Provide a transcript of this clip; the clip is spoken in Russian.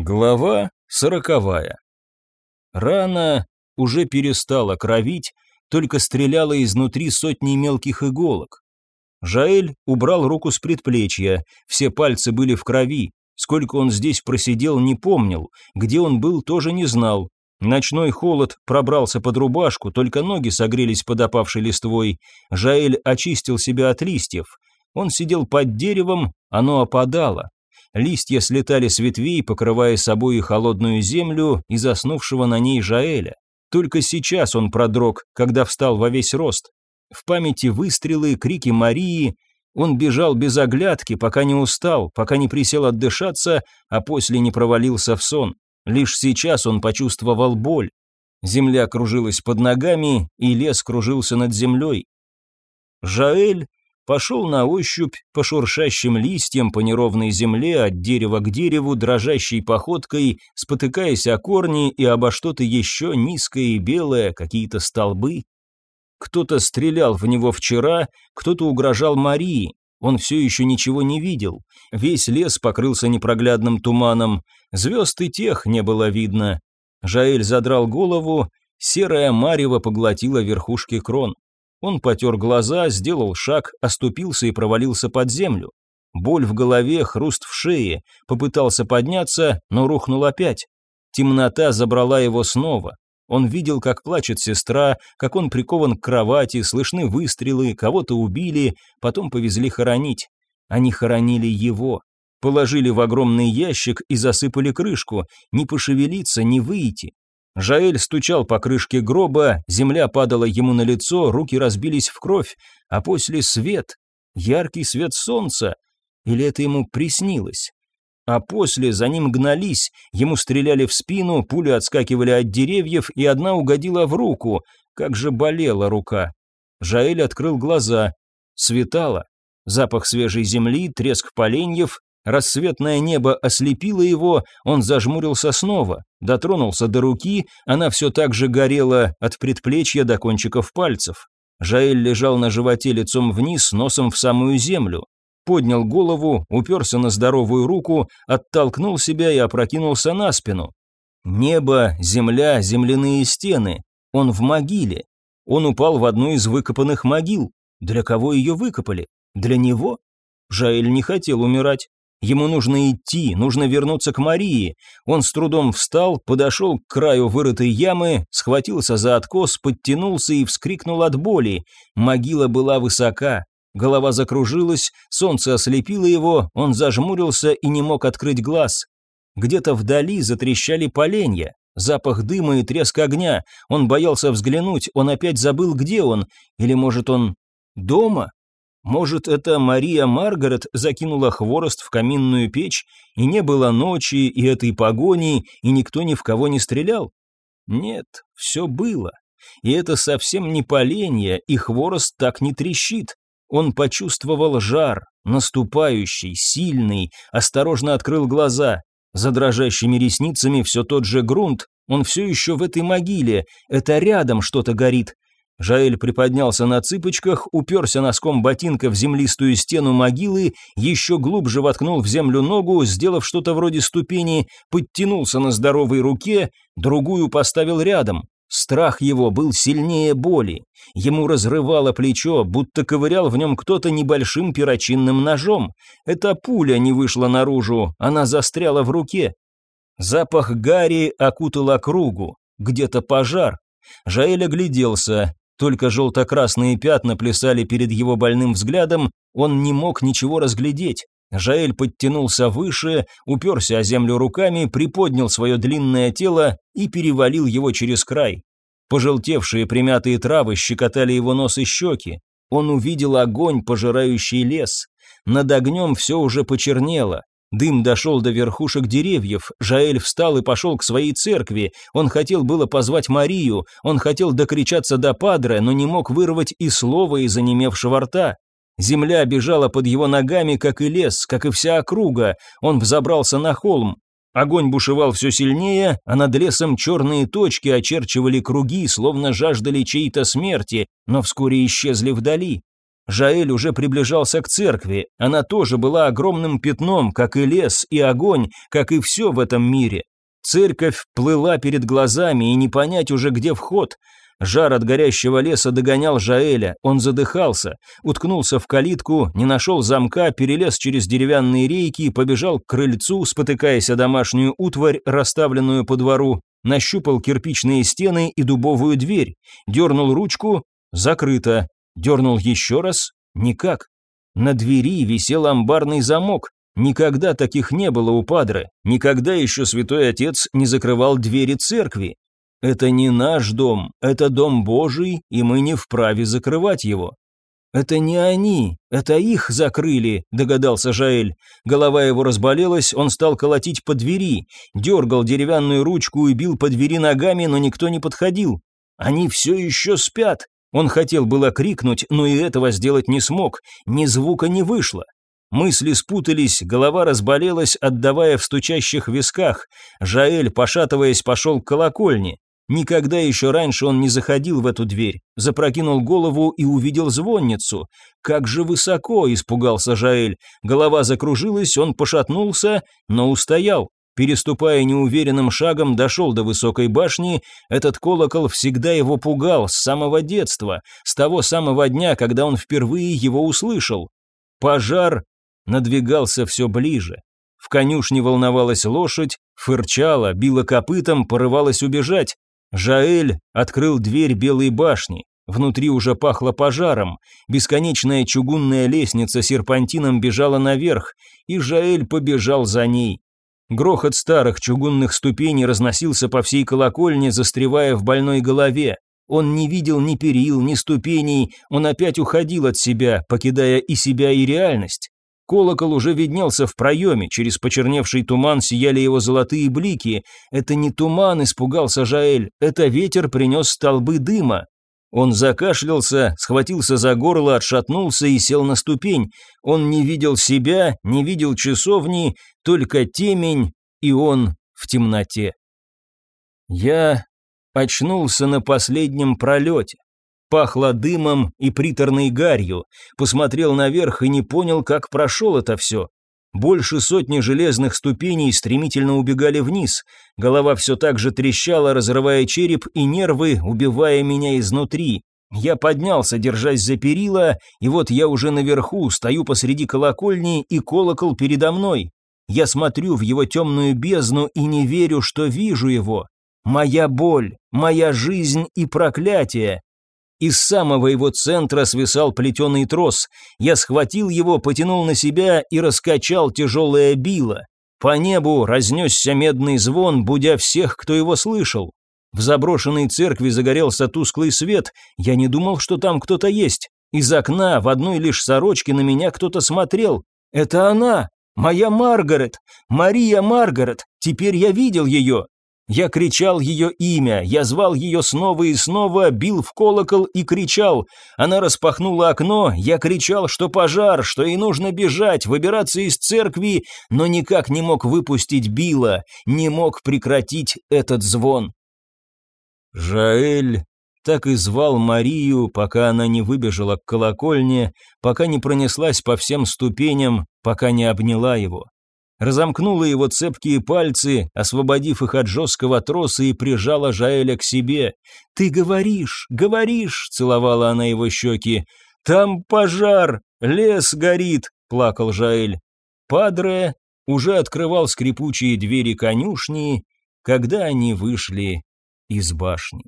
Глава сороковая. Рана уже перестала кровить, только стреляла изнутри сотни мелких иголок. Жаэль убрал руку с предплечья, все пальцы были в крови. Сколько он здесь просидел, не помнил, где он был, тоже не знал. Ночной холод пробрался под рубашку, только ноги согрелись под опавшей листвой. Жаэль очистил себя от листьев. Он сидел под деревом, оно опадало. Листья слетали с ветвей, покрывая собой холодную землю и заснувшего на ней Жаэля. Только сейчас он продрог, когда встал во весь рост. В памяти выстрелы, крики Марии. Он бежал без оглядки, пока не устал, пока не присел отдышаться, а после не провалился в сон. Лишь сейчас он почувствовал боль. Земля кружилась под ногами, и лес кружился над землей. Жаэль пошел на ощупь по шуршащим листьям по неровной земле от дерева к дереву дрожащей походкой, спотыкаясь о корни и обо что-то еще низкое и белое, какие-то столбы. Кто-то стрелял в него вчера, кто-то угрожал Марии. Он все еще ничего не видел. Весь лес покрылся непроглядным туманом. Звезд и тех не было видно. Жаэль задрал голову, серая марево поглотила верхушки крон. Он потер глаза, сделал шаг, оступился и провалился под землю. Боль в голове, хруст в шее, попытался подняться, но рухнул опять. Темнота забрала его снова. Он видел, как плачет сестра, как он прикован к кровати, слышны выстрелы, кого-то убили, потом повезли хоронить. Они хоронили его. Положили в огромный ящик и засыпали крышку. Не пошевелиться, не выйти. Жаэль стучал по крышке гроба, земля падала ему на лицо, руки разбились в кровь, а после свет, яркий свет солнца. Или это ему приснилось? А после за ним гнались, ему стреляли в спину, пули отскакивали от деревьев, и одна угодила в руку. Как же болела рука. Жаэль открыл глаза. Светало. Запах свежей земли, треск поленьев, Рассветное небо ослепило его, он зажмурился снова, дотронулся до руки, она все так же горела от предплечья до кончиков пальцев. Жаэль лежал на животе лицом вниз, носом в самую землю. Поднял голову, уперся на здоровую руку, оттолкнул себя и опрокинулся на спину. Небо, земля, земляные стены. Он в могиле. Он упал в одну из выкопанных могил. Для кого ее выкопали? Для него? Жаэль не хотел умирать. Ему нужно идти, нужно вернуться к Марии. Он с трудом встал, подошел к краю вырытой ямы, схватился за откос, подтянулся и вскрикнул от боли. Могила была высока. Голова закружилась, солнце ослепило его, он зажмурился и не мог открыть глаз. Где-то вдали затрещали поленья. Запах дыма и треск огня. Он боялся взглянуть, он опять забыл, где он. Или, может, он дома? Может, это Мария Маргарет закинула хворост в каминную печь, и не было ночи, и этой погони, и никто ни в кого не стрелял? Нет, все было. И это совсем не поленье, и хворост так не трещит. Он почувствовал жар, наступающий, сильный, осторожно открыл глаза. За дрожащими ресницами все тот же грунт, он все еще в этой могиле, это рядом что-то горит, Жаэль приподнялся на цыпочках, уперся носком ботинка в землистую стену могилы, еще глубже воткнул в землю ногу, сделав что-то вроде ступени, подтянулся на здоровой руке, другую поставил рядом. Страх его был сильнее боли. Ему разрывало плечо, будто ковырял в нем кто-то небольшим перочинным ножом. Эта пуля не вышла наружу, она застряла в руке. Запах гари окутал округу. Где-то пожар. Жаэль огляделся. Только желто-красные пятна плясали перед его больным взглядом, он не мог ничего разглядеть. Жаэль подтянулся выше, уперся о землю руками, приподнял свое длинное тело и перевалил его через край. Пожелтевшие примятые травы щекотали его нос и щеки. Он увидел огонь, пожирающий лес. Над огнем все уже почернело. Дым дошел до верхушек деревьев, Жаэль встал и пошел к своей церкви. Он хотел было позвать Марию, он хотел докричаться до Падре, но не мог вырвать и слова из онемевшего рта. Земля бежала под его ногами, как и лес, как и вся округа. Он взобрался на холм. Огонь бушевал все сильнее, а над лесом черные точки очерчивали круги, словно жаждали чьей-то смерти, но вскоре исчезли вдали. Жаэль уже приближался к церкви, она тоже была огромным пятном, как и лес, и огонь, как и все в этом мире. Церковь плыла перед глазами, и не понять уже, где вход. Жар от горящего леса догонял Жаэля, он задыхался, уткнулся в калитку, не нашел замка, перелез через деревянные рейки и побежал к крыльцу, спотыкаясь о домашнюю утварь, расставленную по двору, нащупал кирпичные стены и дубовую дверь, дернул ручку, закрыто, дернул еще раз, никак. На двери висел амбарный замок, никогда таких не было у Падре, никогда еще святой отец не закрывал двери церкви. Это не наш дом, это дом Божий, и мы не вправе закрывать его. «Это не они, это их закрыли», – догадался Жаэль. Голова его разболелась, он стал колотить по двери, дергал деревянную ручку и бил по двери ногами, но никто не подходил. Они все еще спят. Он хотел было крикнуть, но и этого сделать не смог, ни звука не вышло. Мысли спутались, голова разболелась, отдавая в стучащих висках. Жаэль, пошатываясь, пошел к колокольне. Никогда еще раньше он не заходил в эту дверь, запрокинул голову и увидел звонницу. Как же высоко, испугался Жаэль. Голова закружилась, он пошатнулся, но устоял. Переступая неуверенным шагом, дошел до высокой башни. Этот колокол всегда его пугал с самого детства, с того самого дня, когда он впервые его услышал. Пожар надвигался все ближе. В конюшне волновалась лошадь, фырчала, била копытом, порывалась убежать. Жаэль открыл дверь белой башни. Внутри уже пахло пожаром. Бесконечная чугунная лестница серпантином бежала наверх, и Жаэль побежал за ней. Грохот старых чугунных ступеней разносился по всей колокольне, застревая в больной голове. Он не видел ни перил, ни ступеней, он опять уходил от себя, покидая и себя, и реальность. Колокол уже виднелся в проеме, через почерневший туман сияли его золотые блики. Это не туман, испугался Жаэль, это ветер принес столбы дыма. Он закашлялся, схватился за горло, отшатнулся и сел на ступень. Он не видел себя, не видел часовни, только темень, и он в темноте. Я очнулся на последнем пролете. Пахло дымом и приторной гарью. Посмотрел наверх и не понял, как прошел это все. Больше сотни железных ступеней стремительно убегали вниз. Голова все так же трещала, разрывая череп и нервы, убивая меня изнутри. Я поднялся, держась за перила, и вот я уже наверху, стою посреди колокольни, и колокол передо мной. Я смотрю в его темную бездну и не верю, что вижу его. Моя боль, моя жизнь и проклятие. Из самого его центра свисал плетеный трос. Я схватил его, потянул на себя и раскачал тяжелое било. По небу разнесся медный звон, будя всех, кто его слышал. В заброшенной церкви загорелся тусклый свет. Я не думал, что там кто-то есть. Из окна в одной лишь сорочке на меня кто-то смотрел. Это она, моя Маргарет, Мария Маргарет. Теперь я видел ее. Я кричал ее имя, я звал ее снова и снова, бил в колокол и кричал. Она распахнула окно, я кричал, что пожар, что ей нужно бежать, выбираться из церкви, но никак не мог выпустить Билла, не мог прекратить этот звон. Жаэль так и звал Марию, пока она не выбежала к колокольне, пока не пронеслась по всем ступеням, пока не обняла его разомкнула его цепкие пальцы, освободив их от жесткого троса и прижала Жаэля к себе. «Ты говоришь, говоришь!» — целовала она его щеки. «Там пожар! Лес горит!» — плакал Жаэль. Падре уже открывал скрипучие двери конюшни, когда они вышли из башни.